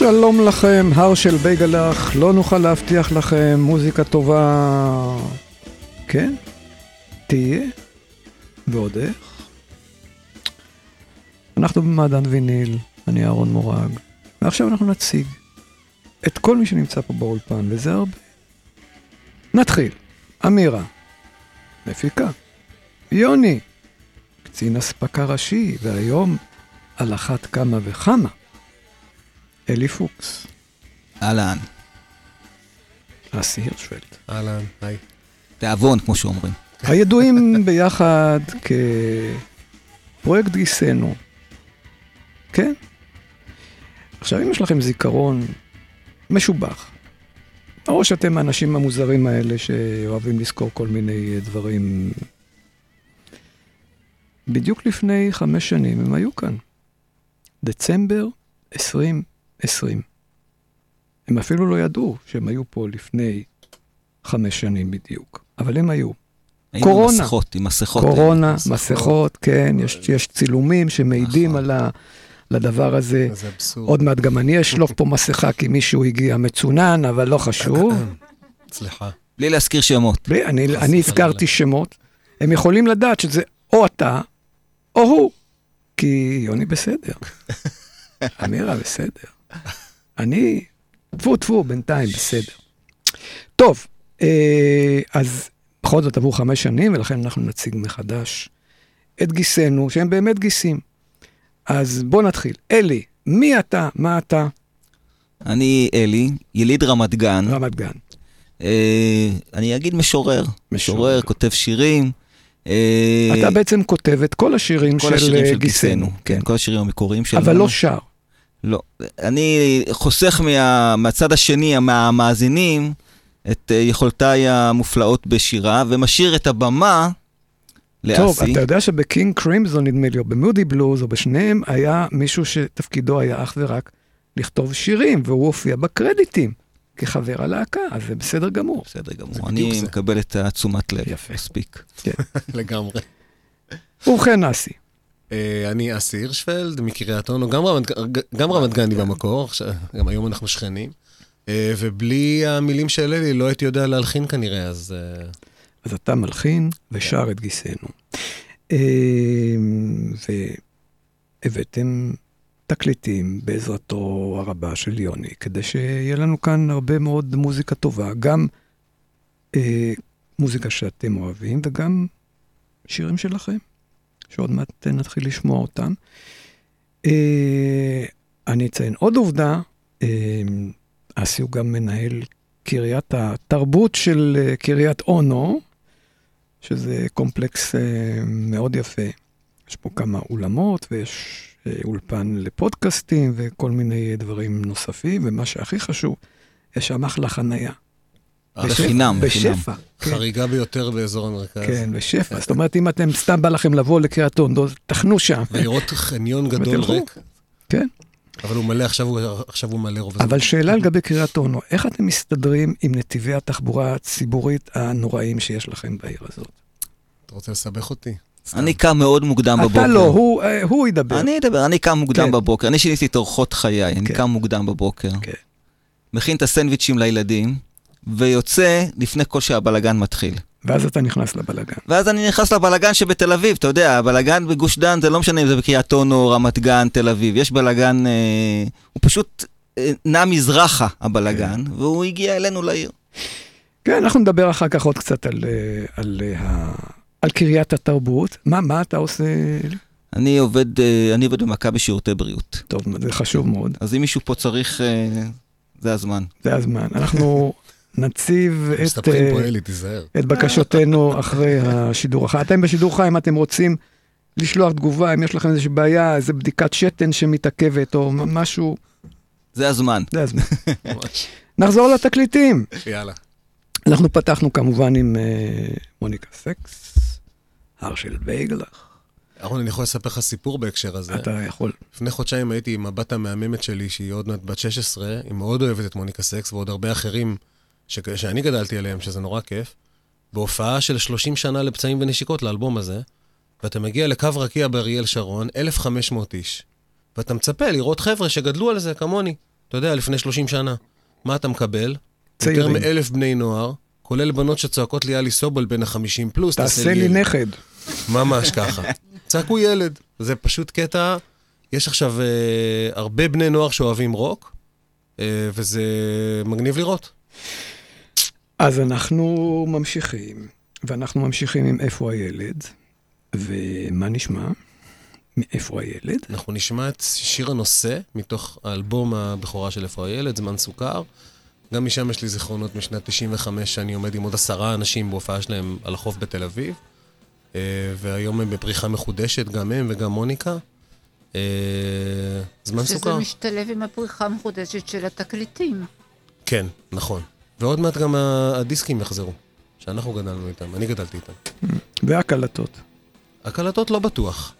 שלום לכם, הר של בייגלח, לא נוכל להבטיח לכם מוזיקה טובה. כן? תהיה? ועוד איך? אנחנו במעדן ויניל, אני אהרון מורג, ועכשיו אנחנו נציג את כל מי שנמצא פה באולפן, וזה הרבה. נתחיל. אמירה, מפיקה. יוני, קצין אספקה ראשי, והיום על אחת כמה וכמה. אלי פוקס, אהלן. אסי הירשפלד. אהלן, היי. תיאבון, כמו שאומרים. הידועים ביחד כפרויקט גיסנו. כן? עכשיו, אם יש לכם זיכרון משובח, או שאתם האנשים המוזרים האלה שאוהבים לזכור כל מיני דברים, בדיוק לפני חמש שנים הם היו כאן. דצמבר 2020. הם אפילו לא ידעו שהם היו פה לפני חמש שנים בדיוק, אבל הם היו. היינו קורונה. עם מסכות, עם מסכות. קורונה, מסכות. מסכות, כן, יש, יש צילומים שמעידים נכון. על ה, לדבר הזה. זה אבסורד. עוד מעט גם אני אשלוף פה מסכה כי מישהו הגיע מצונן, אבל לא חשוב. סליחה. בלי להזכיר שמות. בלי, אני, אני. הזכרתי שמות, הם יכולים לדעת שזה או אתה או הוא. כי יוני בסדר. אמירה בסדר. אני, טפו טפו, בינתיים בסדר. טוב, אה, אז בכל זאת עברו חמש שנים, ולכן אנחנו נציג מחדש את גיסינו, שהם באמת גיסים. אז בוא נתחיל. אלי, מי אתה? מה אתה? אני אלי, יליד רמת גן. רמת גן. אה, אני אגיד משורר. משורר, כותב שירים. אה, אתה בעצם כותב את כל השירים כל של השירים אה, של גיסינו. גיסנו. כן, כל השירים המקוריים שלנו. אבל לא שר. לא. אני חוסך מה, מהצד השני, מהמאזינים, את אה, יכולותיי המופלאות בשירה, ומשאיר את הבמה טוב, לאסי. אתה יודע שבקינג קרימזון, נדמה לי, או במודי בלוז, או בשניהם, היה מישהו שתפקידו היה אך ורק לכתוב שירים, והוא הופיע בקרדיטים כחבר הלהקה, אז זה בסדר גמור. בסדר גמור, אני. מקבל את התשומת לב, יפה. מספיק. לגמרי. ובכן, אסי, אני אסי הירשפלד מקריית אונו, גם רמת- גני במקור, עכשיו- גם היום אנחנו שכנים. אה, ובלי המילים של אלי לא הייתי יודע להלחין כנראה, אז אה, אז אתה מלחין ושר את גיסנו. אה, והבאתם תקליטים בעזרתו הרבה של יוני, כדי שיהיה לנו כאן הרבה מאוד מוזיקה טובה, גם אה, מוזיקה שאתם אוהבים וגם שירים שלכם, שעוד מעט נתחיל לשמוע אותם. אה, אני אציין עוד עובדה, אה, אסי הוא גם מנהל קריית התרבות של אה, קריית אונו, שזה קומפלקס אה, מאוד יפה. יש פה כמה אולמות ויש אה, אולפן לפודקאסטים וכל מיני דברים נוספים, ומה שהכי חשוב, יש שם אחלה חנייה. בשפע, בחינם. בשפע. כן, חריגה ביותר באזור המרכז. כן, בשפע. זאת אומרת, אם אתם סתם בא לכם לבוא לקריית אונו, תחנו שם. ולראות חניון גדול. ריק. כן. אבל הוא מלא, עכשיו הוא- עכשיו הוא מלא רוב הזמן. אבל שאלה לגבי קריית אונו, איך אתם מסתדרים עם נתיבי התחבורה הציבורית הנוראים שיש לכם בעיר הזאת? אתה רוצה לסבך אותי? סתם. אני קם מאוד מוקדם בבוקר. אתה לא, הוא, אה, הוא ידבר. אני אדבר, אני קם מוקדם כן. בבוקר, אני שיניתי את אורחות חיי, אני כן. קם מוקדם בבוקר, כן. מכין את הסנדוויצ'ים לילדים, ויוצא לפני כל שהבלגן מתחיל. ואז אתה נכנס לבלגן. ואז אני נכנס לבלגן שבתל אביב, אתה יודע, הבלגן בגוש דן, זה לא משנה אם זה בקריית אונו, רמת גן, תל אביב, יש בלגן, אה, הוא פשוט אה, נע מזרחה, הבלגן, והוא הגיע אלינו לעיר. כן, אנחנו נדבר אחר כך עוד קצת על, אה, על, אה, ה- על קריית התרבות. מה, מה אתה עושה? אני עובד, אה, אני עובד במכבי שירותי בריאות. טוב, זה חשוב מאוד, אז אם מישהו פה צריך, אה, זה הזמן. זה הזמן. אנחנו נציב את, אה, פה אלי, תיזהר. את בקשותינו אחרי השידור החי. אתם בשידור חי, אם אתם רוצים לשלוח תגובה, אם יש לכם איזושהי בעיה, איזו בדיקת שתן שמתעכבת או משהו, זה הזמן. זה הזמן. נחזור לתקליטים. יאללה. אנחנו פתחנו כמובן עם אה, מוניקה סקס, הר של בייגלח. אהרון, אני יכול לספר לך סיפור בהקשר הזה. אתה יכול. לפני חודשיים הייתי עם הבת המהממת שלי, שהיא עוד מעט בת 16, היא מאוד אוהבת את מוניקה סקס, ועוד הרבה אחרים ש... שאני גדלתי עליהם, שזה נורא כיף, בהופעה של 30 שנה לפצעים ונשיקות לאלבום הזה, ואתה מגיע לקו רקיע באריאל שרון, 1,500 איש, ואתה מצפה לראות חבר'ה שגדלו על זה כמוני, אתה יודע, לפני 30 שנה. מה אתה מקבל? יותר צעירים. מאלף בני נוער, כולל בנות שצועקות לי, אלי סובול בן ה-50 פלוס, תעשה לי ילד." נכד. ממש ככה. צעקו ילד. זה פשוט קטע. יש עכשיו אה, הרבה בני נוער שאוהבים רוק, אה, וזה מגניב לראות. אז אנחנו ממשיכים, ואנחנו ממשיכים עם איפה הילד, ומה נשמע? מאיפה הילד? אנחנו נשמע את שיר הנושא מתוך האלבום הבכורה של איפה הילד, זמן סוכר. גם משם יש לי זיכרונות משנת 95, שאני עומד עם עוד עשרה אנשים בהופעה שלהם על החוף בתל אביב. אה, והיום הם בפריחה מחודשת, גם הם וגם מוניקה. אה, זמן שזה סוכר. משתלב עם הפריחה המחודשת של התקליטים. כן, נכון. ועוד מעט גם הדיסקים יחזרו, שאנחנו גדלנו איתם, אני גדלתי איתם. והקלטות. הקלטות לא בטוח.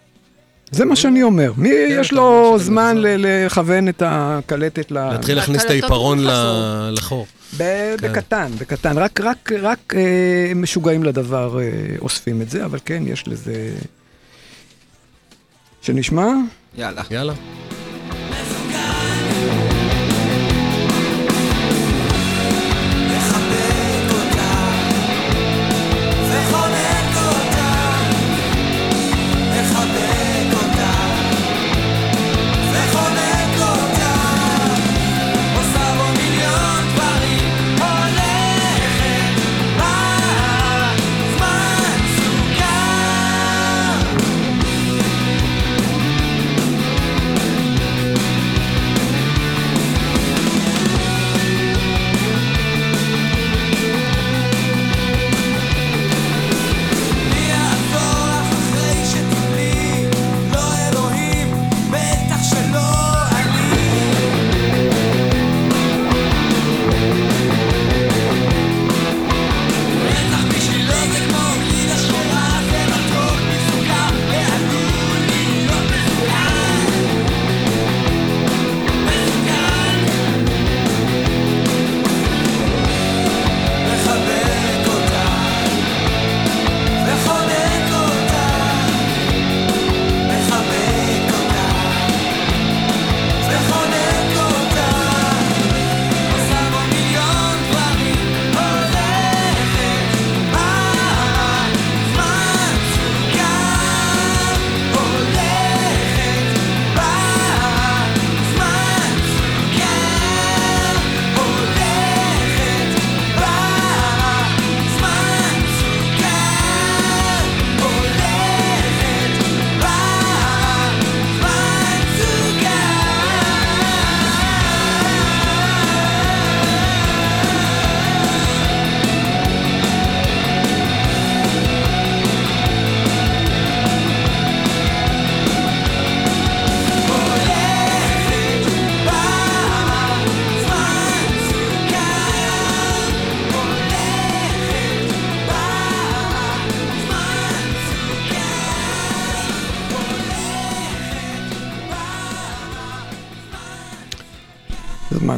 זה מה שאני אומר. מי יש אתה לו זמן לכוון את הקלטת ל... להתחיל להכניס את העיפרון לא לחור. כן. בקטן, בקטן. רק אה, משוגעים לדבר אה, אוספים את זה, אבל כן, יש לזה... שנשמע? יאללה. יאללה.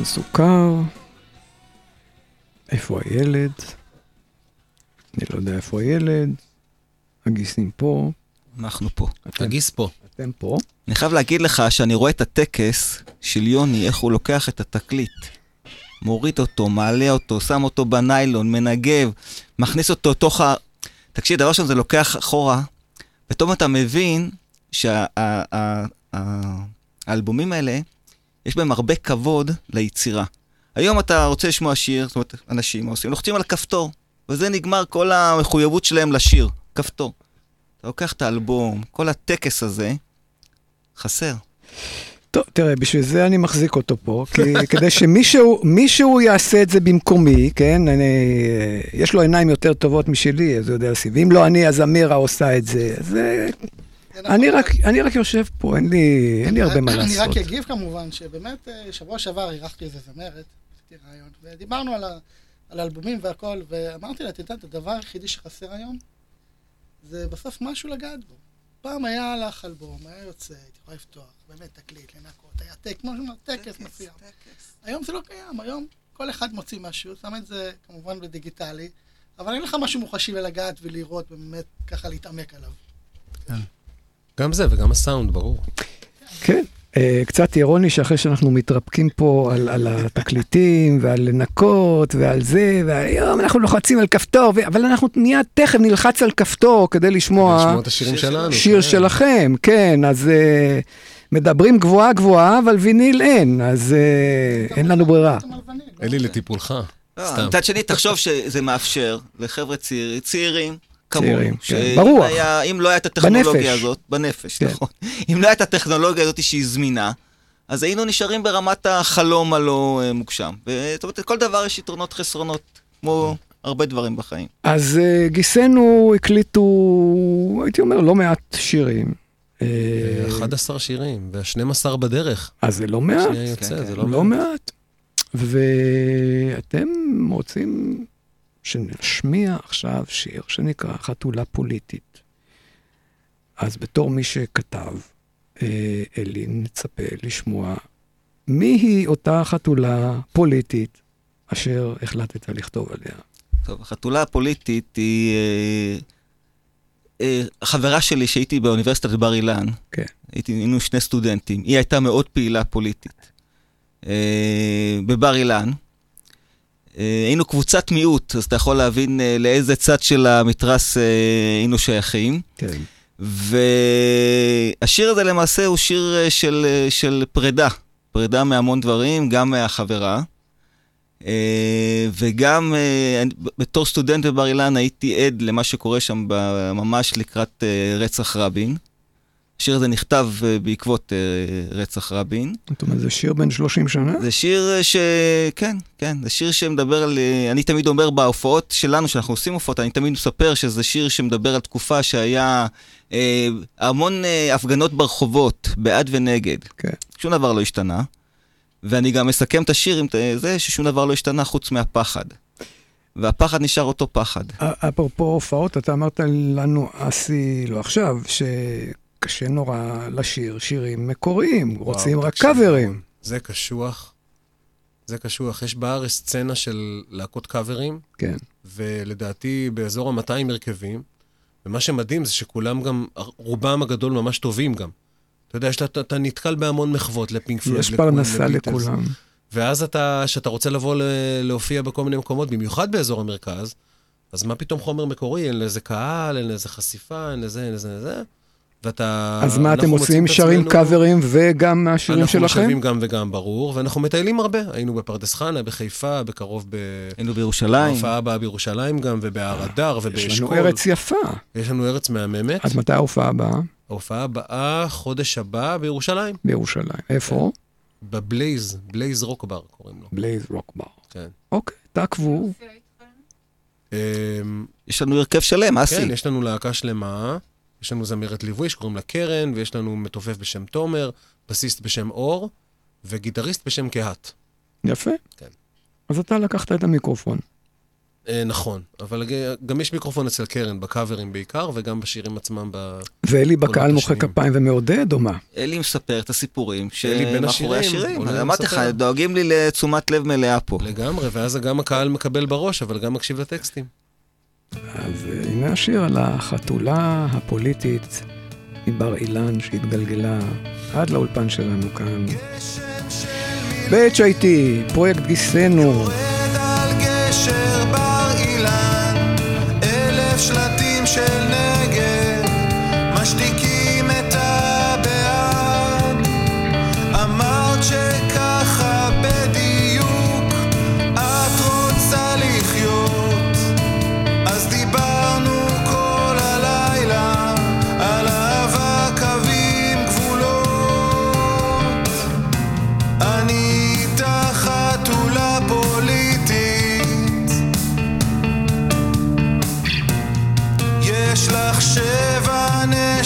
הזמן סוכר. איפה הילד? אני לא יודע איפה הילד. הגיסים פה. אנחנו פה. אתם, הגיס פה. אתם פה. אני חייב להגיד לך שאני רואה את הטקס של יוני, איך הוא לוקח את התקליט, מוריד אותו, מעלה אותו, שם אותו בניילון, מנגב, מכניס אותו תוך ה... תקשיב, דבר ראשון זה לוקח אחורה, פתאום אתה מבין שהאלבומים האלה, יש בהם הרבה כבוד ליצירה. היום אתה רוצה לשמוע שיר, זאת אומרת, אנשים עושים, לוחצים על כפתור, וזה נגמר כל המחויבות שלהם לשיר, כפתור. אתה לוקח את האלבום, כל הטקס הזה, חסר. טוב, תראה, בשביל זה אני מחזיק אותו פה, כי, כדי שמישהו מישהו יעשה את זה במקומי, כן? אני, יש לו עיניים יותר טובות משלי, אז הוא יודע לשים. ואם לא אני, אז אמירה עושה את זה. אז אה, אני רק, אני רק יושב פה, אין לי, אין לי הרבה מה אני רק לעשות. אגיב כמובן, שבאמת אה, שבוע שעבר אירחתי איזה זמרת, עשיתי רעיון, ודיברנו על, ה, על האלבומים והכל, ואמרתי לה, את יודעת, הדבר היחידי שחסר היום, זה בסוף משהו לגעת בו. פעם היה לך אלבום, היה יוצא, הייתי יכולה לפתוח, באמת תקליט, לנקות, היה טק, כמו שאומר, טקס מסוים. היום זה לא קיים, היום כל אחד מוציא משהו, שם את זה כמובן בדיגיטלי, אבל אין לך משהו מוחשי ולגעת ולראות, באמת ככה להתעמק עליו. גם זה וגם הסאונד, ברור. כן. אה, קצת אירוני שאחרי שאנחנו מתרפקים פה על, על התקליטים ועל לנקות ועל זה, והיום אנחנו לוחצים על כפתור, ו... אבל אנחנו מיד תכף נלחץ על כפתור כדי לשמוע לשמוע את השירים שלנו. שיר כן. שלכם, כן, אז אה, מדברים גבוהה גבוהה, אבל ויניל אין, אז אה, אין לנו ברירה. אלי, לטיפולך. סתם. מצד שני, תחשוב שזה מאפשר לחבר'ה צעירים, צעירים, כמונו, צעירים, כן. ברוח. היה- אם לא הייתה הטכנולוגיה בנפש. הזאת, בנפש, כן. נכון, אם לא הייתה הטכנולוגיה הזאת שהיא זמינה, אז היינו נשארים ברמת החלום הלא אה, מוגשם. זאת אומרת, לכל דבר יש יתרונות חסרונות, כמו הרבה דברים בחיים. אז אה, גיסנו הקליטו, הייתי אומר, לא מעט שירים. אה, 11 שירים, וה-12 בדרך. אז זה לא מעט. שנייה יוצא, כן, זה לא לא מעט. מעט. ואתם רוצים שנשמיע עכשיו שיר שנקרא חתולה פוליטית. אז בתור מי שכתב, אה, אלי, נצפה לשמוע מיהי אותה חתולה פוליטית אשר החלטת לכתוב עליה. טוב, החתולה הפוליטית היא אה, אה, חברה שלי שהייתי באוניברסיטת בר אילן. כן. הייתי, היינו שני סטודנטים. היא הייתה מאוד פעילה פוליטית. אה, בבר אילן. אה, היינו קבוצת מיעוט, אז אתה יכול להבין אה, לאיזה צד של המתרס אה, היינו שייכים. כן. והשיר הזה למעשה הוא שיר של, של פרידה. פרידה מהמון דברים, גם מהחברה. וגם בתור סטודנט בבר אילן הייתי עד למה שקורה שם ממש לקראת רצח רבין. השיר הזה נכתב אה, בעקבות אה, רצח רבין. זאת אומרת, זה שיר בן 30 שנה? זה שיר אה, ש... כן, כן, זה שיר שמדבר על... אני תמיד אומר בהופעות שלנו, שאנחנו עושים הופעות, אני תמיד מספר שזה שיר שמדבר על תקופה שהיה אה, המון אה, הפגנות ברחובות, בעד ונגד. כן. שום דבר לא השתנה. ואני גם מסכם את השיר עם זה ששום דבר לא השתנה חוץ מהפחד. והפחד נשאר אותו פחד. אפרופו הופעות, אתה אמרת לנו, אסי, לא עכשיו, שקשה נורא לשיר שירים מקוריים, רוצים רק קאברים. זה קשוח. זה קשוח. יש בארץ סצנה של להקות קאברים, כן. ולדעתי באזור ה-200 הרכבים, ומה שמדהים זה שכולם גם, רובם הגדול ממש טובים גם. אתה יודע, שאתה, אתה נתקל בהמון מחוות לפינק פלויד. יש פרנסה. לכולם. ואז אתה, כשאתה רוצה לבוא להופיע בכל מיני מקומות, במיוחד באזור המרכז, אז מה פתאום חומר מקורי? אין לזה קהל, אין לזה חשיפה, אין לזה, אין לזה, אין לזה. ואתה... אז מה אנחנו אתם עושים? שרים עצמנו- קאברים וגם מהשירים אנחנו שלכם? משלבים גם וגם, ברור, ואנחנו מטיילים הרבה. היינו בפרדס חנה, בחיפה, בקרוב ב... היינו בירושלים. ההופעה הבאה בירושלים גם, ובהר אדר יש ובאשכול. לנו ארץ יפה. יש לנו ארץ מהממת. אז מתי ההופעה הבאה? ההופעה הבאה, חודש הבא, בירושלים. בירושלים. איפה? בבלייז, בלייז רוק בר קוראים לו. בלייז רוק בר. כן. אוקיי, תעקבו. אמ, יש לנו הרכב שלם, אסי. כן, יש לנו להקה שלמה, יש לנו זמרת ליווי שקוראים לה קרן, ויש לנו מתופף בשם תומר, בסיסט בשם אור, וגיטריסט בשם קהת. יפה. כן. אז אתה לקחת את המיקרופון. אה, נכון, אבל גם יש מיקרופון אצל קרן, בקאברים בעיקר, וגם בשירים עצמם ב... ואלי בקהל מוחא. כפיים ומעודד, או מה? אלי מספר את הסיפורים שמאחורי השירים, אמרתי לך. דואגים לי לתשומת לב מלאה פה. לגמרי, ואז גם הקהל מקבל בראש, אבל גם מקשיב לטקסטים. אז אה, הנה השיר על החתולה הפוליטית מבר אילן שהתגלגלה עד לאולפן שלנו כאן. ב-HIT, פרויקט גיסנו. יורד על גשר בר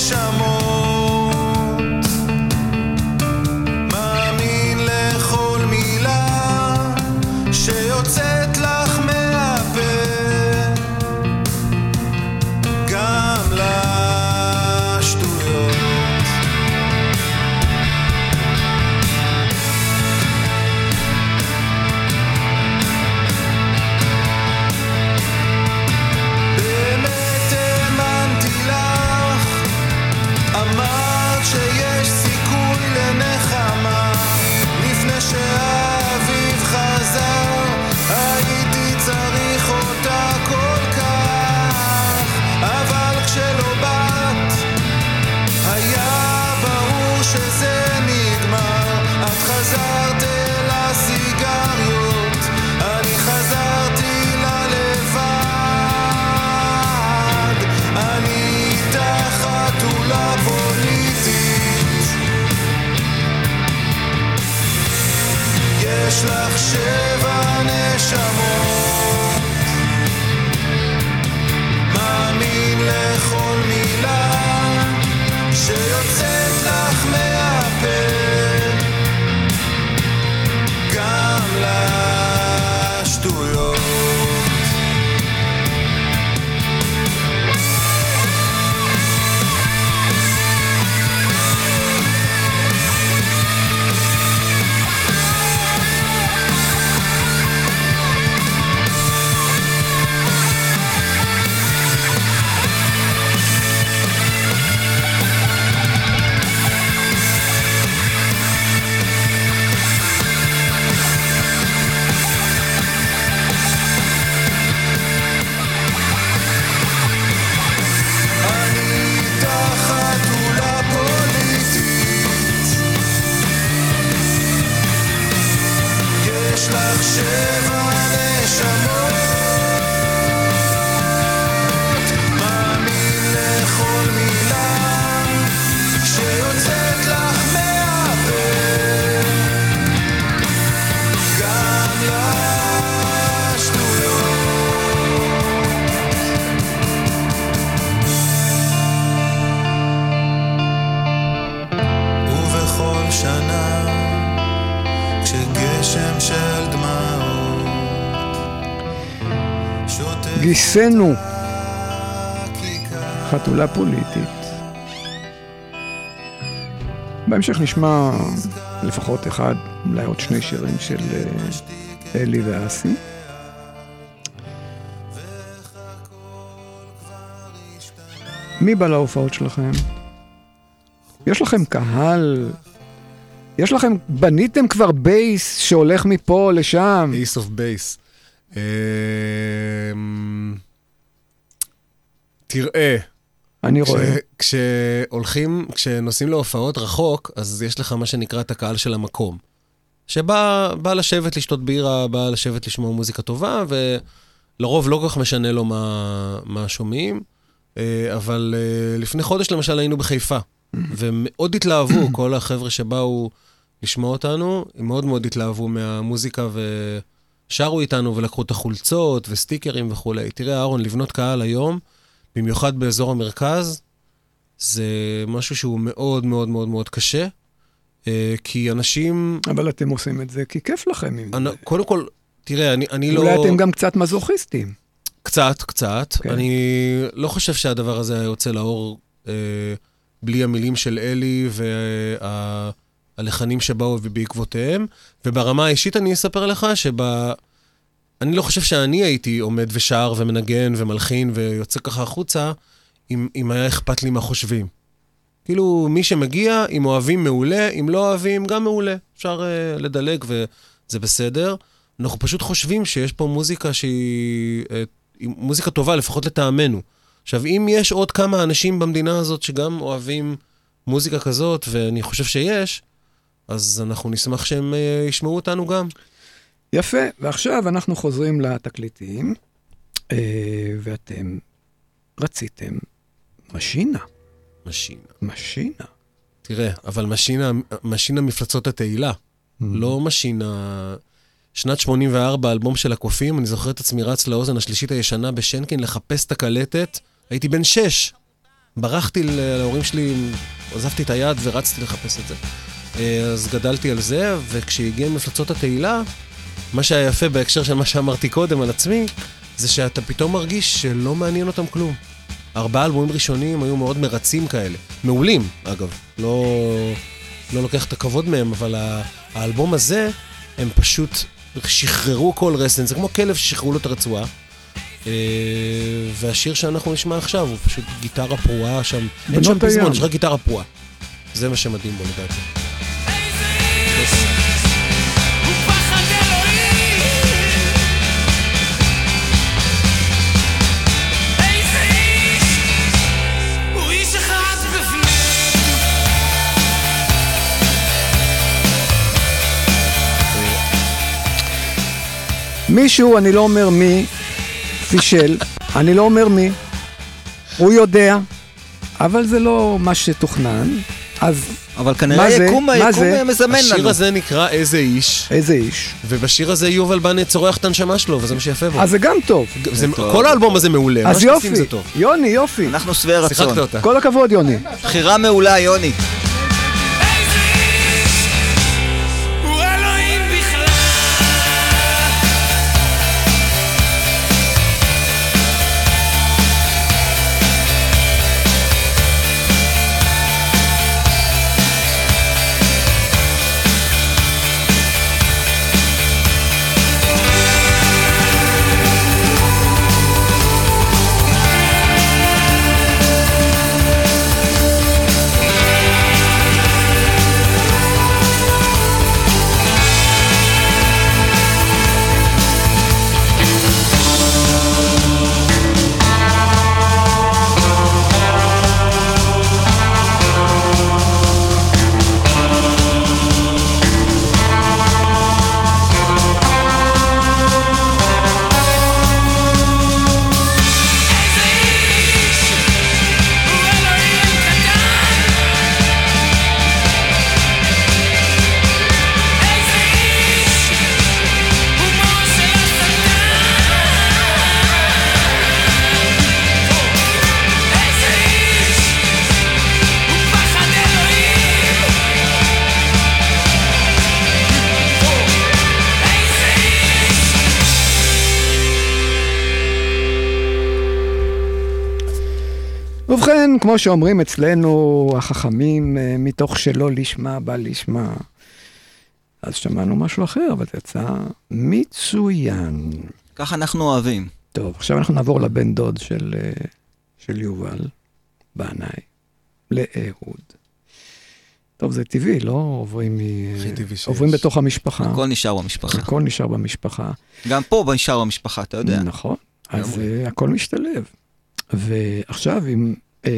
some כיכר חתולה פוליטית. בהמשך נשמע לפחות אחד, אולי עוד שני שירים של אה, אלי ואסי. מי בא להופעות שלכם? יש לכם קהל? יש לכם, בניתם כבר בייס שהולך מפה לשם? Ace of Base. אמ, תראה, אני כש- רואה. כשהולכים, כשנוסעים להופעות רחוק, אז יש לך מה שנקרא את הקהל של המקום. שבא בא לשבת לשתות בירה, בא לשבת לשמוע מוזיקה טובה, ולרוב לא כל כך משנה לו מה, מה שומעים. אה, אבל אה, לפני חודש למשל היינו בחיפה, ומאוד התלהבו, כל החבר'ה שבאו לשמוע אותנו, הם מאוד מאוד התלהבו מהמוזיקה ושרו איתנו ולקחו את החולצות וסטיקרים וכולי. תראה, אהרון, לבנות קהל היום, במיוחד באזור המרכז, זה משהו שהוא מאוד מאוד מאוד מאוד קשה, אה, כי אנשים... אבל אתם עושים את זה כי כיף לכם אני. קודם כל, תראה, אני, אני לא... אולי אתם גם קצת מזוכיסטים. קצת, קצת. כן. אני לא חושב שהדבר הזה היה יוצא לאור אה, בלי המילים של אלי והלחנים שבאו בעקבותיהם. וברמה האישית אני אספר לך שב... אני לא חושב שאני הייתי עומד ושר ומנגן ומלחין ויוצא ככה החוצה, אם, אם היה אכפת לי מה חושבים. כאילו, מי שמגיע, אם אוהבים, מעולה, אם לא אוהבים, גם מעולה. אפשר uh, לדלג וזה בסדר. אנחנו פשוט חושבים שיש פה מוזיקה שהיא uh, מוזיקה טובה, לפחות לטעמנו. עכשיו, אם יש עוד כמה אנשים במדינה הזאת שגם אוהבים מוזיקה כזאת, ואני חושב שיש, אז אנחנו נשמח שהם uh, ישמעו אותנו גם. יפה, ועכשיו אנחנו חוזרים לתקליטים, אה, ואתם רציתם משינה. משינה. משינה. תראה, אבל משינה, משינה מפלצות התהילה, Mm. לא משינה... שנת 84, אלבום של הקופים, אני זוכר את עצמי רץ לאוזן השלישית הישנה בשנקין לחפש את הקלטת, הייתי בן שש. ברחתי להורים שלי, עזבתי את היד ורצתי לחפש את זה. אה, אז גדלתי על זה, וכשהגיע מפלצות התהילה, מה שהיה יפה בהקשר של מה שאמרתי קודם על עצמי, זה שאתה פתאום מרגיש שלא מעניין אותם כלום. ארבעה אלבומים ראשונים היו מאוד מרצים כאלה. מעולים, אגב. לא, לא לוקח את הכבוד מהם, אבל האלבום הזה, הם פשוט שחררו כל רסן, זה כמו כלב ששחררו לו את הרצועה. אה, והשיר שאנחנו נשמע עכשיו הוא פשוט גיטרה פרועה שם. אין שם פזמון, הים. יש רק גיטרה פרועה. זה מה שמדהים בו לדעתי. מישהו, אני לא אומר מי, פישל, אני לא אומר מי, הוא יודע, אבל זה לא מה שתוכנן, אז אבל מה כנראה זה? היקום מה היקום זה? מזמן השיר לנו. הזה נקרא איזה איש, איזה איש. ובשיר הזה יובל בנה צורח את הנשמה שלו, וזה מה שיפה בו. אז זה גם טוב. זה, טוב. כל האלבום הזה מעולה, מה אז שעושים יופי, זה טוב. יוני, יופי. אנחנו שבעי רצון. שיחקת אותה. כל הכבוד, יוני. בחירה מעולה, יוני. כמו שאומרים אצלנו החכמים, אה, מתוך שלא לשמה בא לשמה. אז שמענו משהו אחר, אבל זה יצא מצוין. ככה אנחנו אוהבים. טוב, עכשיו אנחנו נעבור לבן דוד של, אה, של יובל, בנאי, לאהוד. טוב, זה טבעי, לא עוברים מ... הכי טבעי שיש. עוברים בתוך המשפחה. הכל נשאר במשפחה. הכל נשאר במשפחה. גם פה נשאר במשפחה, אתה יודע. נכון. אז uh, הכל משתלב. ועכשיו, אם uh,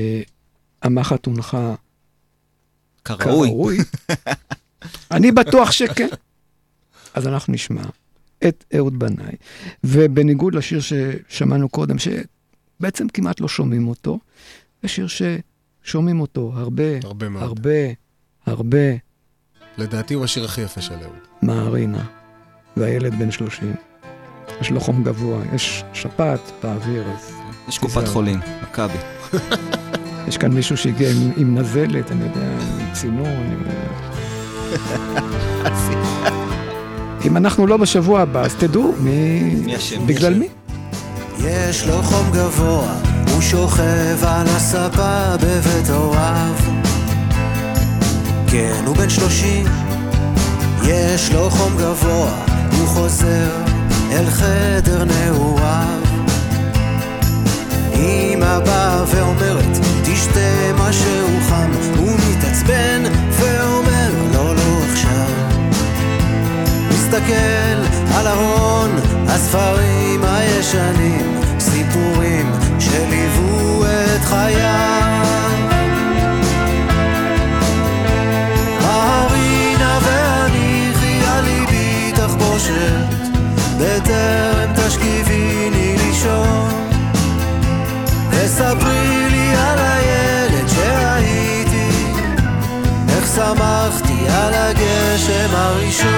המחט הונחה כראוי. כראוי, אני בטוח שכן. אז אנחנו נשמע את אהוד בנאי, ובניגוד לשיר ששמענו קודם, שבעצם כמעט לא שומעים אותו, זה שיר ששומעים אותו הרבה, הרבה מאוד. הרבה, הרבה, לדעתי הוא השיר הכי יפה של אהוד. מהרינה, והילד בן 30. יש לו חום גבוה, יש שפעת באוויר, אז יש קופת. חולים, מכבי. יש כאן מישהו שהגיע עם, עם נזלת, אני יודע, עם צינון, עם... אם אנחנו לא בשבוע הבא, אז תדעו מי... מי אשם? בגלל מי? יש לו חום גבוה, הוא שוכב על הספה בבית הוריו. כן, הוא בן שלושים, יש לו חום גבוה, הוא חוזר אל חדר נעוריו. מסתכל על ארון הספרים הישנים, סיפורים שליוו את חייו. ההרינה והניחי על ליבי תחבושת, בטרם תשכיביני לישון. וספרי לי על הילד שהייתי, איך שמחתי על הגשם הראשון.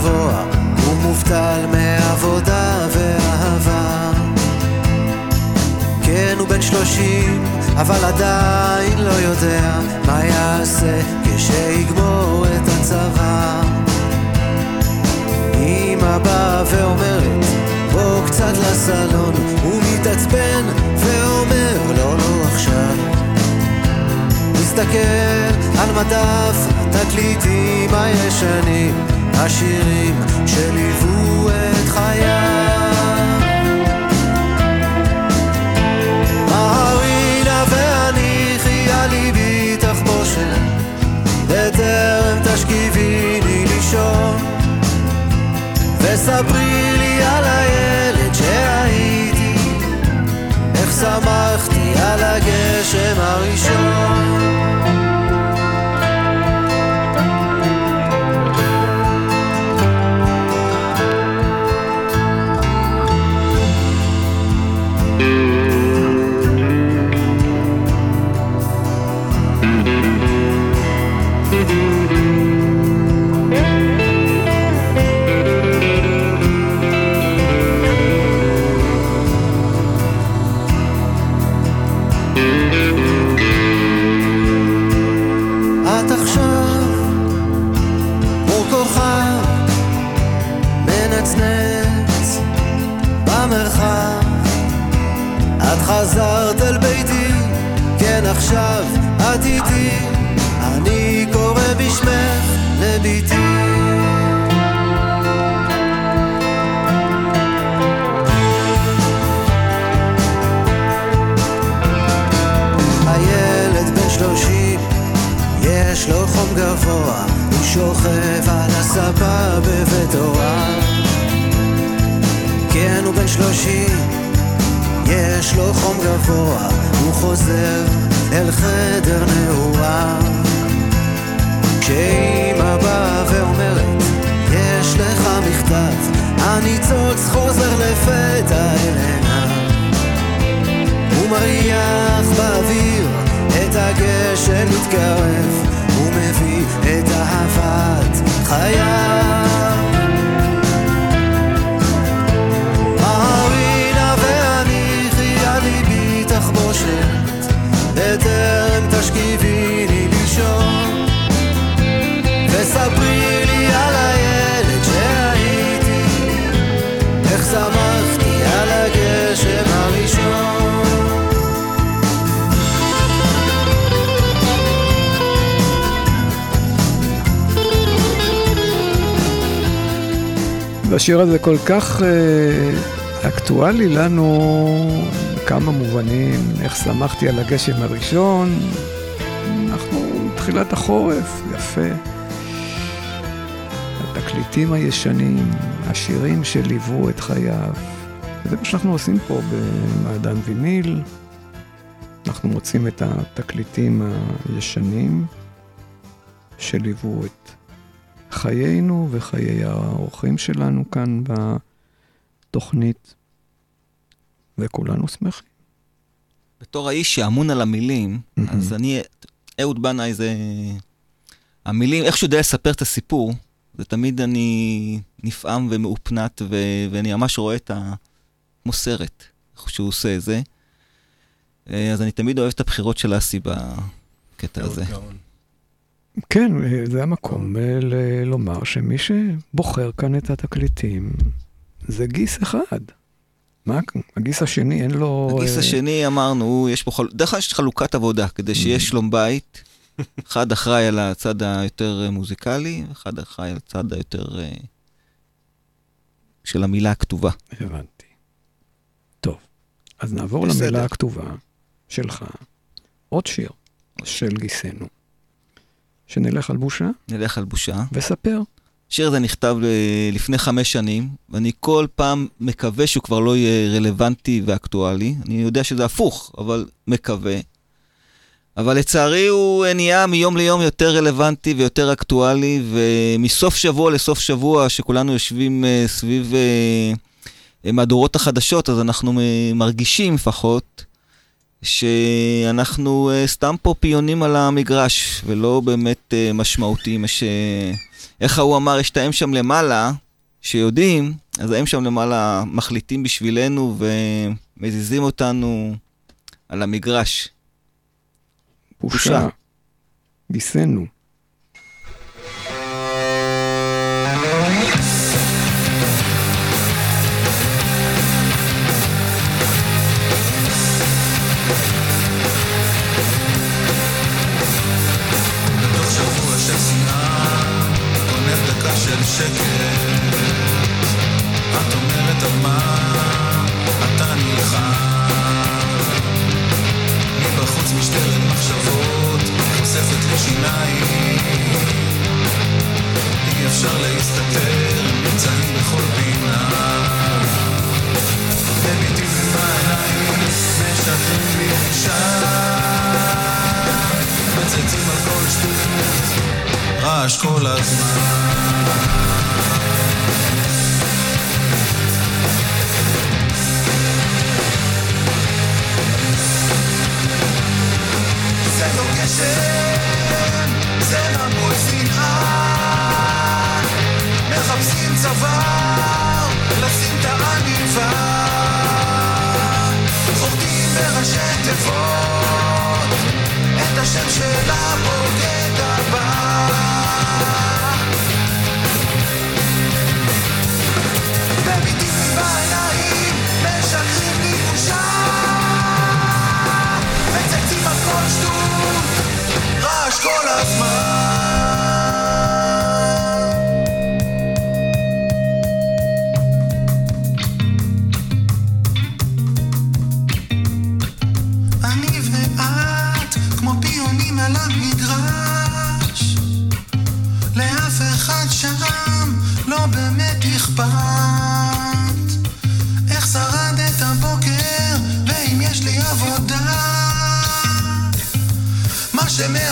גבוה, הוא מובטל מעבודה ואהבה. כן, הוא בן שלושים, אבל עדיין לא יודע מה יעשה כשיגמור את הצבא. אמא באה ואומרת, בוא קצת לסלון, הוא מתעצבן ואומר, לא, לא עכשיו. מסתכל על מדף התקליטים הישנים, השירים שליוו את חייו. ההרינה והניחי על ליבי תחבושת, בטרם תשכיביני לישון. וספרי לי על הילד שהייתי, איך שמחתי על הגשם הראשון. והשיר הזה כל כך אה, אקטואלי לנו בכמה מובנים, איך שמחתי על הגשם הראשון, אנחנו תחילת החורף, יפה. התקליטים הישנים, השירים שליוו את חייו. זה מה שאנחנו עושים פה במעדן ויניל. אנחנו מוצאים את התקליטים הישנים שליוו את חיינו וחיי האורחים שלנו כאן בתוכנית, וכולנו שמחים. בתור האיש שאמון על המילים, אז אני, אהוד בנאי זה... המילים, איך שהוא יודע לספר את הסיפור, זה תמיד אני נפעם ומאופנת, ו... ואני ממש רואה את ה... כמו סרט, איך שהוא עושה את זה. אה, אז אני תמיד אוהב את הבחירות של אסי בקטע הזה. כן, אה, זה המקום אה, ל- לומר שמי שבוחר כאן את התקליטים זה גיס אחד. מה, הגיס השני אין לו... הגיס אה, השני, אמרנו, יש פה, חל- דרך אגב יש חלוקת עבודה, כדי שיהיה שלום בית. אחד אחראי על הצד היותר מוזיקלי, אחד אחראי על הצד היותר של המילה הכתובה. הבנתי. טוב, אז נעבור בסדר. למילה הכתובה שלך. עוד שיר של גיסנו. שנלך על בושה נלך על בושה. וספר. השיר הזה נכתב אה, לפני חמש שנים, ואני כל פעם מקווה שהוא כבר לא יהיה רלוונטי ואקטואלי. אני יודע שזה הפוך, אבל מקווה. אבל לצערי הוא אה, נהיה מיום ליום יותר רלוונטי ויותר אקטואלי, ומסוף שבוע לסוף שבוע, שכולנו יושבים אה, סביב מהדורות החדשות, אז אנחנו מרגישים לפחות שאנחנו אה, סתם פה פיונים על המגרש, ולא באמת אה, משמעותיים. יש... אה, איך ההוא אמר, יש את האם שם למעלה, שיודעים, אז האם שם למעלה מחליטים בשבילנו ומזיזים אותנו על המגרש. בושה. גיסנו. אפשר להסתתר, נמצאים בכל פינה. מביטים לי בעיניים, משקרים לי אישה. מצייצים על כל שטות, רעש כל הזמן. זה לא גשם, מחפשים צוואר, לשים את העניבה. חורטים בראשי תיבות, את השם של הבוגד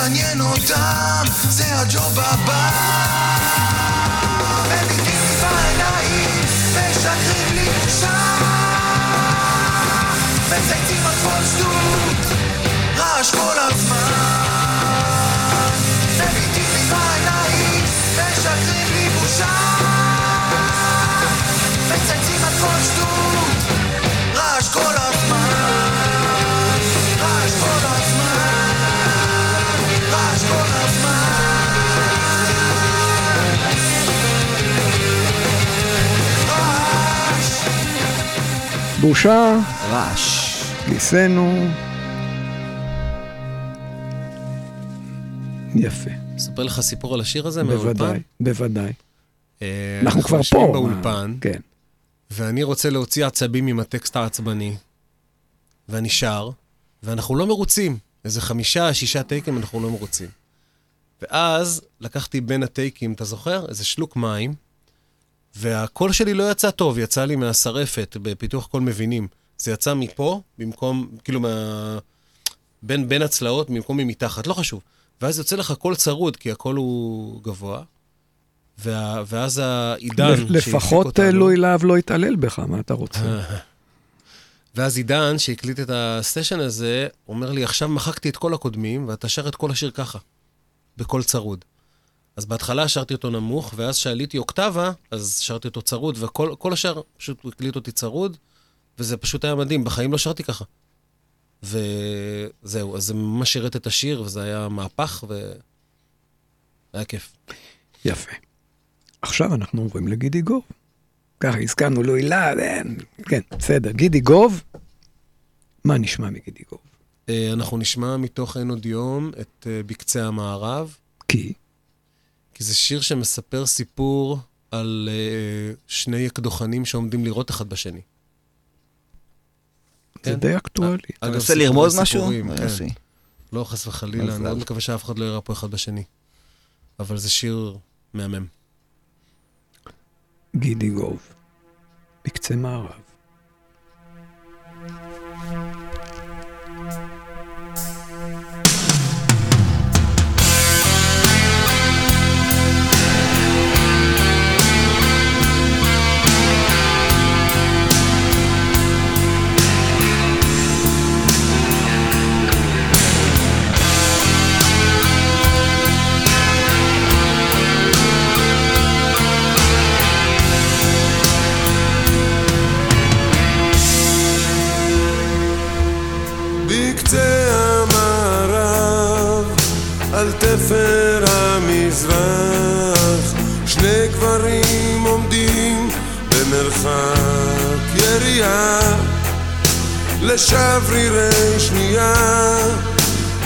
שמעניין אותם זה הג'וב הבא מביטים לי בעיניים משקרים לי בושה מצייצים על כל שטות, רעש כל הזמן. בושה. רעש. גיסנו. יפה. אספר לך סיפור על השיר הזה בוודאי, מהאולפן? בוודאי. אה, אנחנו כבר פה. באולפן, כן. ואני רוצה להוציא עצבים עם הטקסט העצבני, ואני שר, ואנחנו לא מרוצים. איזה חמישה, שישה טייקים אנחנו לא מרוצים. ואז לקחתי בין הטייקים, אתה זוכר? איזה שלוק מים, והקול שלי לא יצא טוב, יצא לי מהשרפת בפיתוח קול מבינים. זה יצא מפה, במקום, כאילו מה... בין, בין הצלעות, במקום ממתחת, לא חשוב. ואז יוצא לך קול צרוד, כי הקול הוא גבוה. וה, ואז העידן לפחות. אה, לואי להב לא יתעלל בך, מה אתה רוצה? ואז עידן, שהקליט את הסשן הזה, אומר לי, עכשיו מחקתי את כל הקודמים, ואתה שר את כל השיר ככה, בקול צרוד. אז בהתחלה שרתי אותו נמוך, ואז כשעליתי אוקטבה, אז שרתי אותו צרוד, וכל כל השאר פשוט הקליט אותי צרוד, וזה פשוט היה מדהים, בחיים לא שרתי ככה. וזהו, אז זה ממש שירת את השיר, וזה היה מהפך, והיה כיף. יפה. עכשיו אנחנו עוברים לגידי גוב. ככה הזכרנו לו הילה, כן, בסדר. גידי גוב, מה נשמע מגידי גוב? אה, אנחנו נשמע מתוך אין עוד יום את אה, בקצה המערב. כי? כי זה שיר שמספר סיפור על אה, שני אקדוחנים שעומדים לירות אחד בשני. זה די אקטואלי. רוצה סיפורי לרמוז משהו? סיפורים, כן. לא, חס וחלילה, אני. מאוד מקווה שאף אחד לא יראה פה אחד בשני. אבל זה שיר מהמם. גידי גוב, בקצה מערב. תפר המזרח, שני גברים עומדים במרחק ירייה, לשברירי שנייה,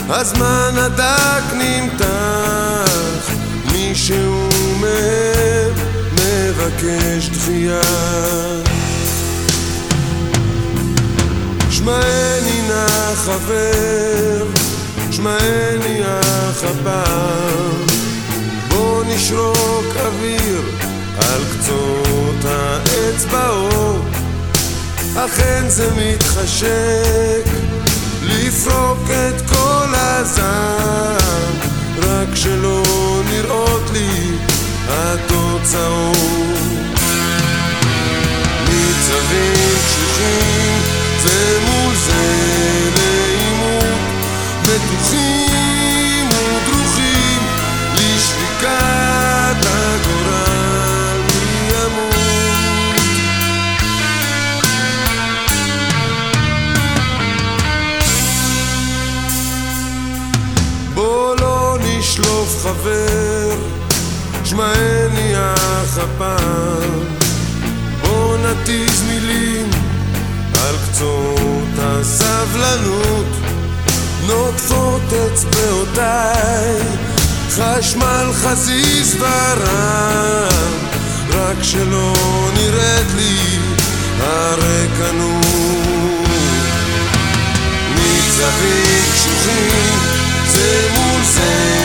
הזמן הדק נמתח, מישהו מהם מבקש דחייה. שמעני נא חבר, שמעני אח הפעם, בוא נשרוק אוויר על קצות האצבעות, אכן זה מתחשק לפרוק את כל הזעם, רק שלא נראות לי התוצאות. ניצבים קשוחים זה מול זה מתוחים ודרוכים לשתיקת הגורל. בוא לא נשלוף חבר, שמעני אח הפעם, בוא נתיז מילים על קצות הסבלנות נוטפות אצבעותיי. חשמל חזיז ורם רק שלא נראית לי הרקנות ניצבים קשוחים זה מול זה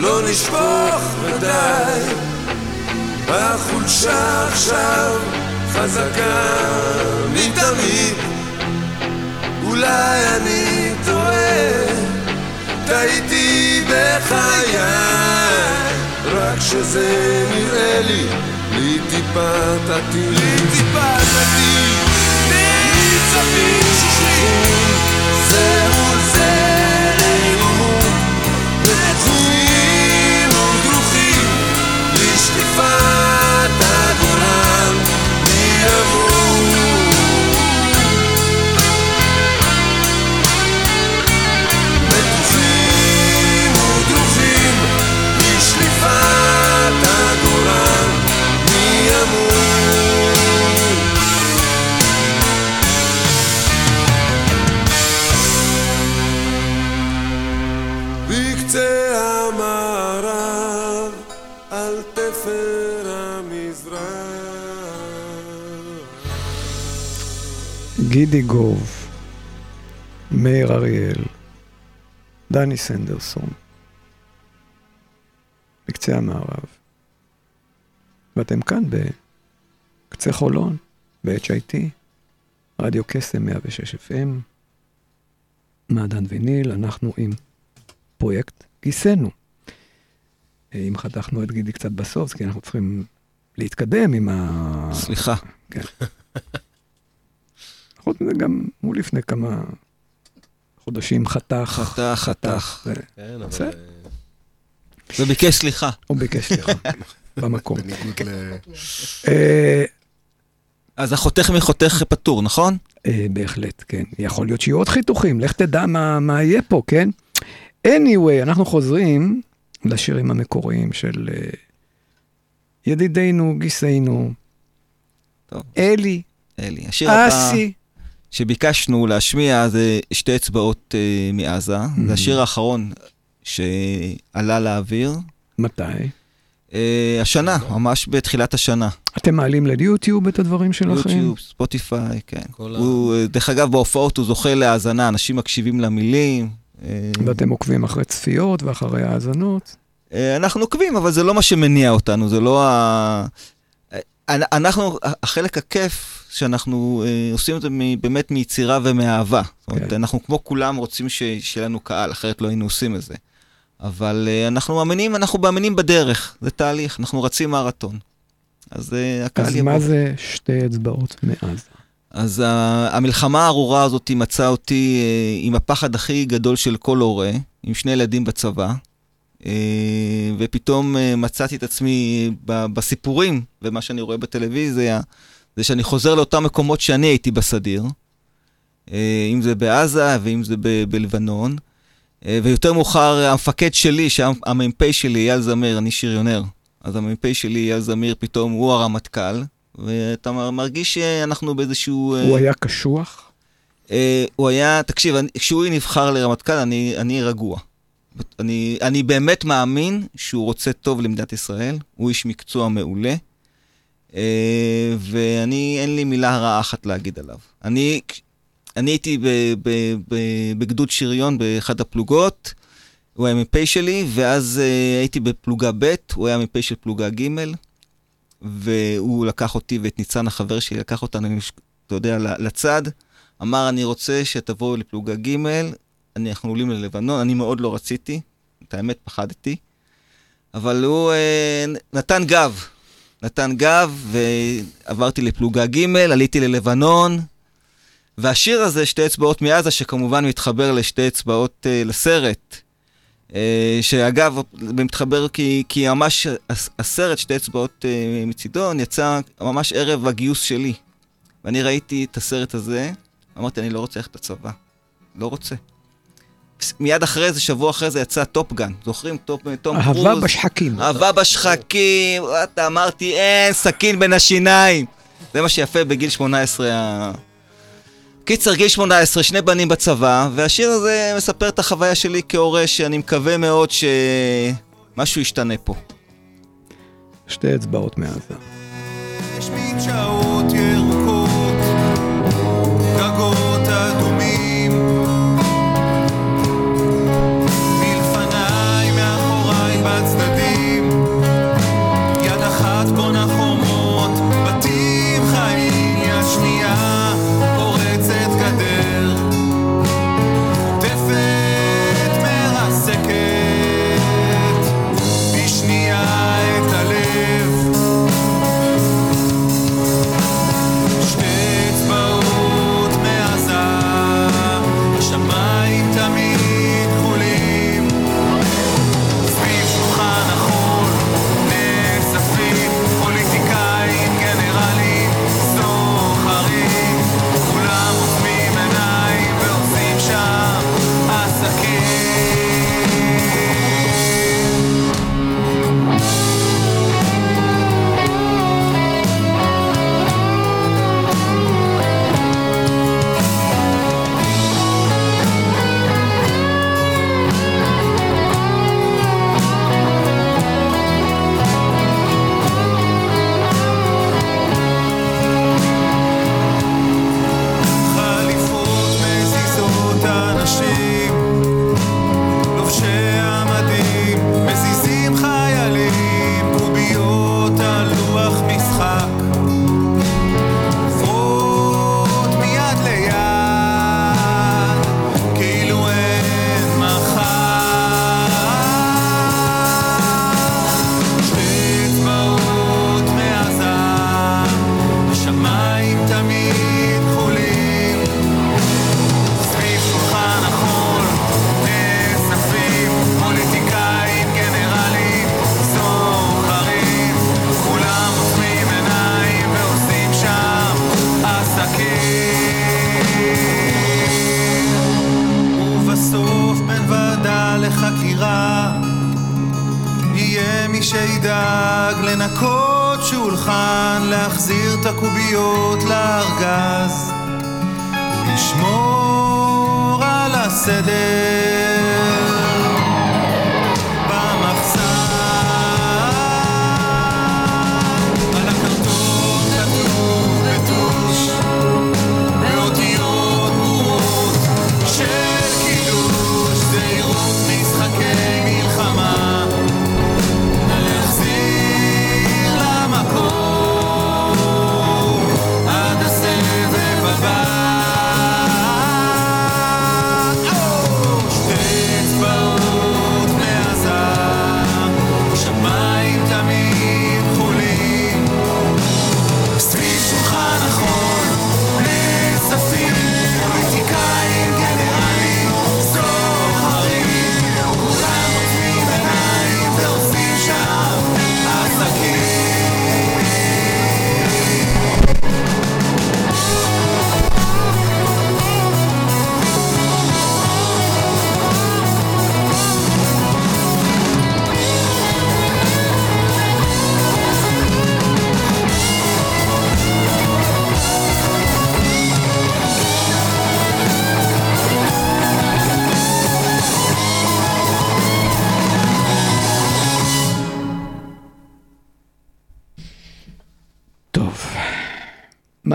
ולא נשפוך ודי החולשה עכשיו חזקה מתמיד. אולי אני טועה טעיתי בחיי. רק שזה נראה לי לי טיפת עתיד לי טיפת עתיד ניצבים מול זה גידי גוב, מאיר אריאל, דני סנדרסון, בקצה המערב. ואתם כאן בקצה חולון, ב-HIT, רדיו קסם 106 FM, מעדן וניל, אנחנו עם פרויקט גיסנו. אם חתכנו את גידי קצת בסוף, כי אנחנו צריכים להתקדם עם ה... סליחה. כן. חוץ מזה גם, הוא לפני כמה חודשים חתך. חתך, חתך. זה- כן, אבל... בסדר. זה ביקש סליחה. הוא ביקש סליחה, במקום. בניגוד ל... אה, אז החותך מחותך פטור, נכון? אה, בהחלט, כן. יכול להיות שיהיו עוד חיתוכים, לך תדע מה, מה יהיה פה, כן? anyway, אנחנו חוזרים לשירים המקוריים של אה, ידידנו, גיסנו, טוב. אלי, אלי. השיר אסי. שביקשנו להשמיע זה שתי אצבעות אה, מעזה. Mm-hmm. זה השיר האחרון שעלה לאוויר. מתי? אה, השנה, ממש בתחילת השנה. אתם מעלים ליוטיוב את הדברים שלכם? יוטיוב, ספוטיפיי, כן. כל ה- הוא, אה, דרך אגב, בהופעות הוא זוכה להאזנה, אנשים מקשיבים למילים. אה, ואתם עוקבים אחרי צפיות ואחרי האזנות? אה, אנחנו עוקבים, אבל זה לא מה שמניע אותנו, זה לא ה... אנחנו, החלק הכיף, שאנחנו אה, עושים את זה מ- באמת מיצירה ומאהבה. זאת אומרת, כן. אנחנו כמו כולם רוצים ש- שיהיה לנו קהל, אחרת לא היינו עושים את זה. אבל אה, אנחנו מאמינים, אנחנו מאמינים בדרך, זה תהליך, אנחנו רצים מרתון. אז אה, הקהל אז יבוא. מה זה שתי אצבעות מאז? אז ה- המלחמה הארורה הזאת מצאה אותי אה, עם הפחד הכי גדול של כל הורה, עם שני ילדים בצבא, אה, ופתאום אה, מצאתי את עצמי בסיפורים, ומה שאני רואה בטלוויזיה, זה שאני חוזר לאותם מקומות שאני הייתי בסדיר, אה, אם זה בעזה ואם זה ב- בלבנון. אה, ויותר מאוחר, המפקד שלי, שהמ"פ שלי, אייל זמיר, אני שריונר, אז המ"פ שלי, אייל זמיר, פתאום הוא הרמטכ"ל, ואתה מרגיש שאנחנו באיזשהו... אה, הוא היה קשוח? הוא היה, תקשיב, כשהוא נבחר לרמטכ"ל, אני, אני רגוע. אני, אני באמת מאמין שהוא רוצה טוב למדינת ישראל, הוא איש מקצוע מעולה, ואני, אין לי מילה רעה אחת להגיד עליו. אני, אני הייתי ב, ב, ב, בגדוד שריון באחד הפלוגות, הוא היה מ"פ שלי, ואז אה, הייתי בפלוגה ב', הוא היה מ"פ של פלוגה ג', והוא לקח אותי ואת ניצן החבר שלי, לקח אותנו, אתה יודע, לצד. אמר, אני רוצה שתבואו לפלוגה ג', אנחנו עולים ללבנון, אני מאוד לא רציתי, את האמת פחדתי, אבל הוא אה, נתן גב, נתן גב, ועברתי לפלוגה ג', עליתי ללבנון, והשיר הזה, שתי אצבעות מעזה, שכמובן מתחבר לשתי אצבעות אה, לסרט, אה, שאגב, מתחבר כי, כי ממש הס- הסרט, שתי אצבעות אה, מצידון, יצא ממש ערב הגיוס שלי. ואני ראיתי את הסרט הזה, אמרתי, אני לא רוצה ללכת לצבא. לא רוצה. מיד אחרי זה, שבוע אחרי זה, יצא Top Gun. זוכרים? Top, תום קרוז. אהבה בשחקים. אהבה בשחקים. אתה אמרתי, אין, סכין בין השיניים. זה מה שיפה בגיל 18. ה- קיצר, גיל 18, שני בנים בצבא, והשיר הזה מספר את החוויה שלי כהורה, שאני מקווה מאוד שמשהו ישתנה פה. שתי אצבעות מעזה.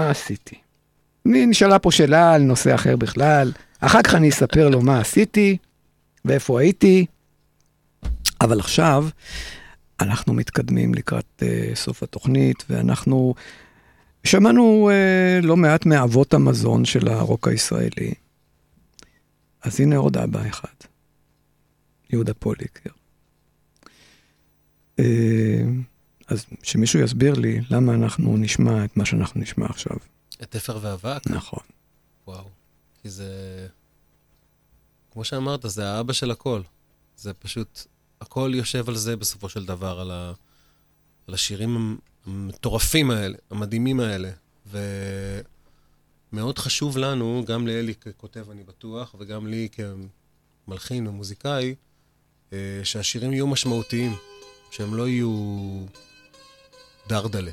מה עשיתי? נשאלה פה שאלה על נושא אחר בכלל, אחר כך אני אספר לו מה עשיתי ואיפה הייתי, אבל עכשיו אנחנו מתקדמים לקראת uh, סוף התוכנית, ואנחנו שמענו uh, לא מעט מאבות המזון של הרוק הישראלי. אז הנה עוד אבא אחד, יהודה פוליקר. Uh, אז שמישהו יסביר לי למה אנחנו נשמע את מה שאנחנו נשמע עכשיו. את אפר ואבק? נכון. וואו. כי זה... כמו שאמרת, זה האבא של הכל. זה פשוט, הכל יושב על זה בסופו של דבר, על, ה... על השירים המטורפים האלה, המדהימים האלה. ומאוד חשוב לנו, גם לאלי ככותב אני בטוח, וגם לי כמלחין ומוזיקאי, אה, שהשירים יהיו משמעותיים, שהם לא יהיו דרדלה.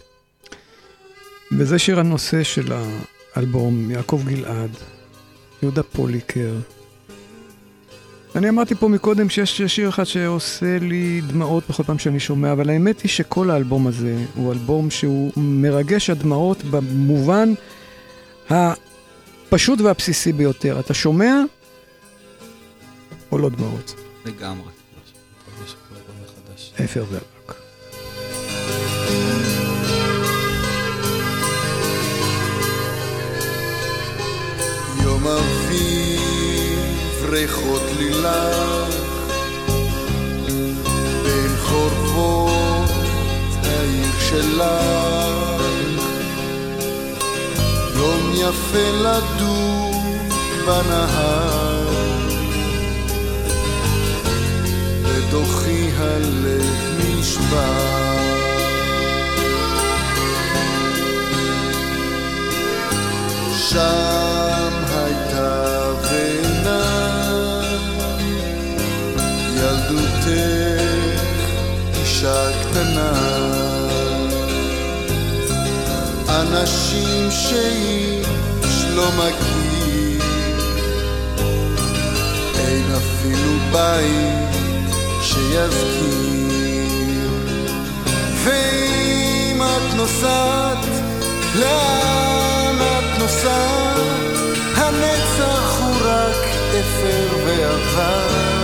וזה שיר הנושא של האלבום, יעקב גלעד, יהודה פוליקר. אני אמרתי פה מקודם שיש שיר אחד שעושה לי דמעות בכל פעם שאני שומע, אבל האמת היא שכל האלבום הזה הוא אלבום שהוא מרגש הדמעות במובן הפשוט והבסיסי ביותר. אתה שומע או לא דמעות? לגמרי. אפר ואבק. אביב, ריחות לילך, בין חורבות העיר שלך. יום יפה לדון בנהר, בתוכי הלב נשבר. שם ילדותך אישה קטנה אנשים שאיש לא מכיר אין אפילו בית שיזכיר ואם את נוסעת לאן את נוסעת? הנצח הוא רק אפר ואבק.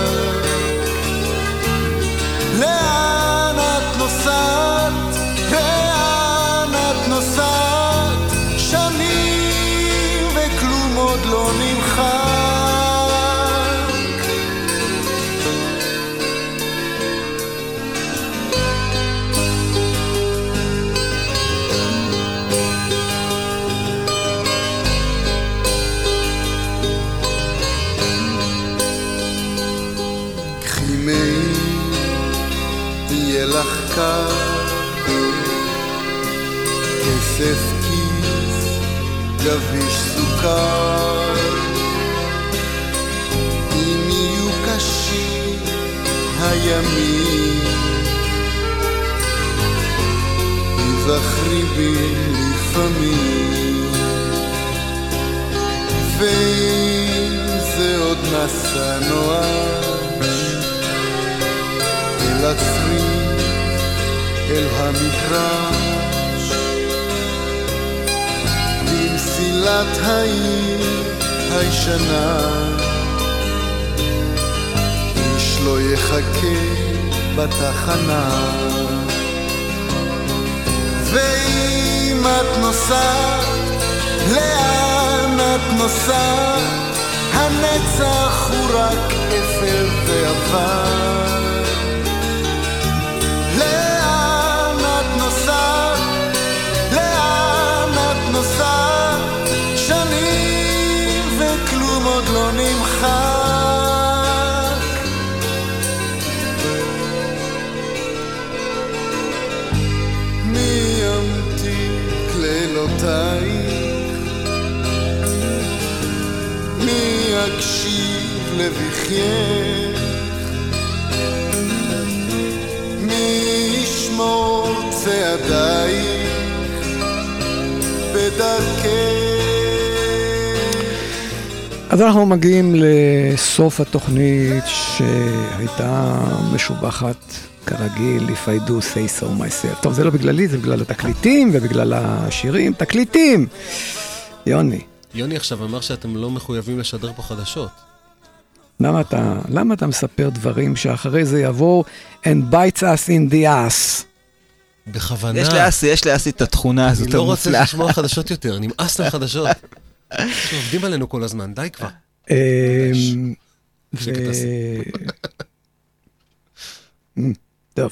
את לך קר, כסף כיס, גביש סוכר. אם יהיו קשים הימים, תזכרי בי לפעמים. ואם זה עוד מסע נואש אל הצריף, אל המגרש במסילת העיר הישנה איש לא יחכה בתחנה ואם את נוסעת, לאן את נוסעת? הנצח הוא רק אפר ועבר. לבכייך? מי ישמור צעדייך בדרכך? אז אנחנו מגיעים לסוף התוכנית שהייתה משובחת כרגיל, If I do say so myself. טוב, זה לא בגללי, זה בגלל התקליטים ובגלל השירים. תקליטים! יוני, יוני עכשיו אמר שאתם לא מחויבים לשדר פה חדשות. למה אתה, למה אתה מספר דברים שאחרי זה יבואו and bites us in the ass? בכוונה. יש לאסי, יש לאסי את התכונה הזאת אני לא רוצה המופלאה. לשמוע חדשות יותר, נמאס להם חדשות. עובדים עלינו כל הזמן, די כבר. אמ, ו- הסי. אמ, טוב,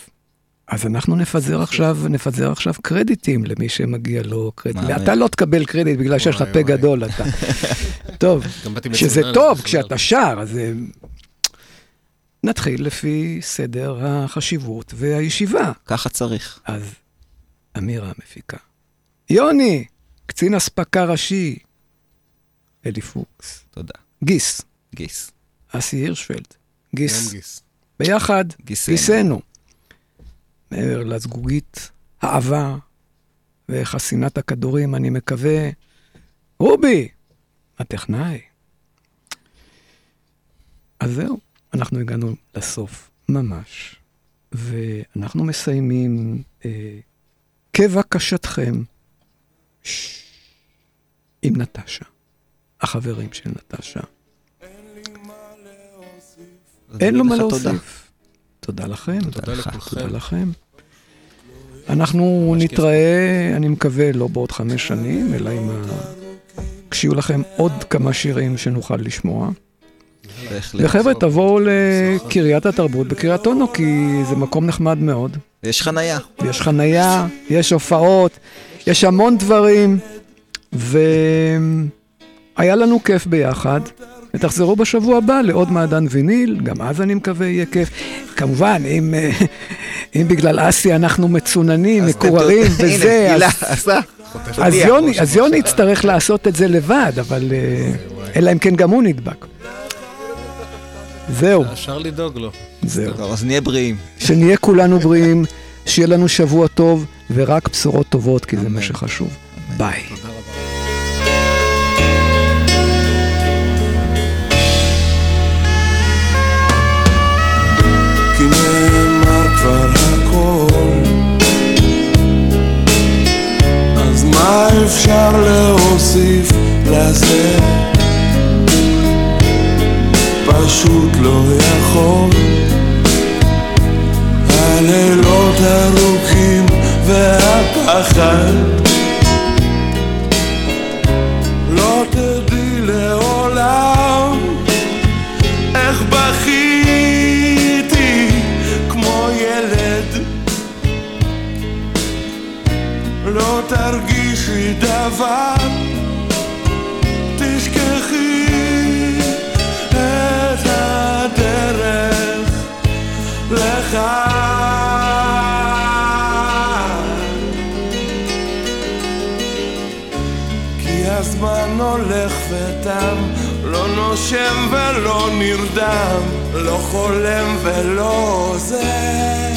אז אנחנו נפזר עכשיו, נפזר עכשיו קרדיטים למי שמגיע לו קרדיט. אתה לא תקבל קרדיט בגלל שיש לך פה גדול, אתה. טוב, שזה טוב כשאתה שר, אז אה, נתחיל לפי סדר החשיבות והישיבה. ככה צריך. אז אמירה המפיקה. יוני, קצין אספקה ראשי. אלי פוקס. תודה. גיס. גיס. אסי הירשפלד. גיס. גיס. ביחד, גיסנו. גיסנו. מעבר לזגוגית העבר וחסינת הכדורים, אני מקווה, רובי, הטכנאי. אז זהו, אנחנו הגענו לסוף, ממש. ואנחנו מסיימים, אה, כבקשתכם, ש- עם נטשה, החברים של נטשה. אין לו מה לך תודה. להוסיף. תודה לכם. תודה לכולכם. תודה לכם. אנחנו נתראה, אני מקווה, לא בעוד חמש שנים, אלא עם ה... כשיהיו לכם עוד כמה שירים שנוכל לשמוע. וחבר'ה, תבואו לקריית התרבות בקריית אונו, כי זה מקום נחמד מאוד. יש חנייה. יש חנייה, יש הופעות, יש המון דברים, והיה לנו כיף ביחד. ותחזרו בשבוע הבא לעוד מעדן ויניל, גם אז אני מקווה יהיה כיף. כמובן, אם, אה, אם בגלל אסי אנחנו מצוננים, מקוררים הנה, וזה, גילה, אז, עשה. אז יוני, אז יוני יצטרך לעשות את זה לבד, אבל אה, אלא אם כן גם הוא נדבק. זהו, אפשר לדאוג לו. זהו. טוב, אז נהיה בריאים. שנהיה כולנו בריאים, שיהיה לנו שבוע טוב, ורק בשורות טובות, כי זה מה שחשוב. ביי. אפשר להוסיף לזה? פשוט לא יכול הלילות ארוכים והפחד דבר תשכחי את הדרך כי הזמן הולך ותם לא נושם ולא נרדם לא חולם ולא זה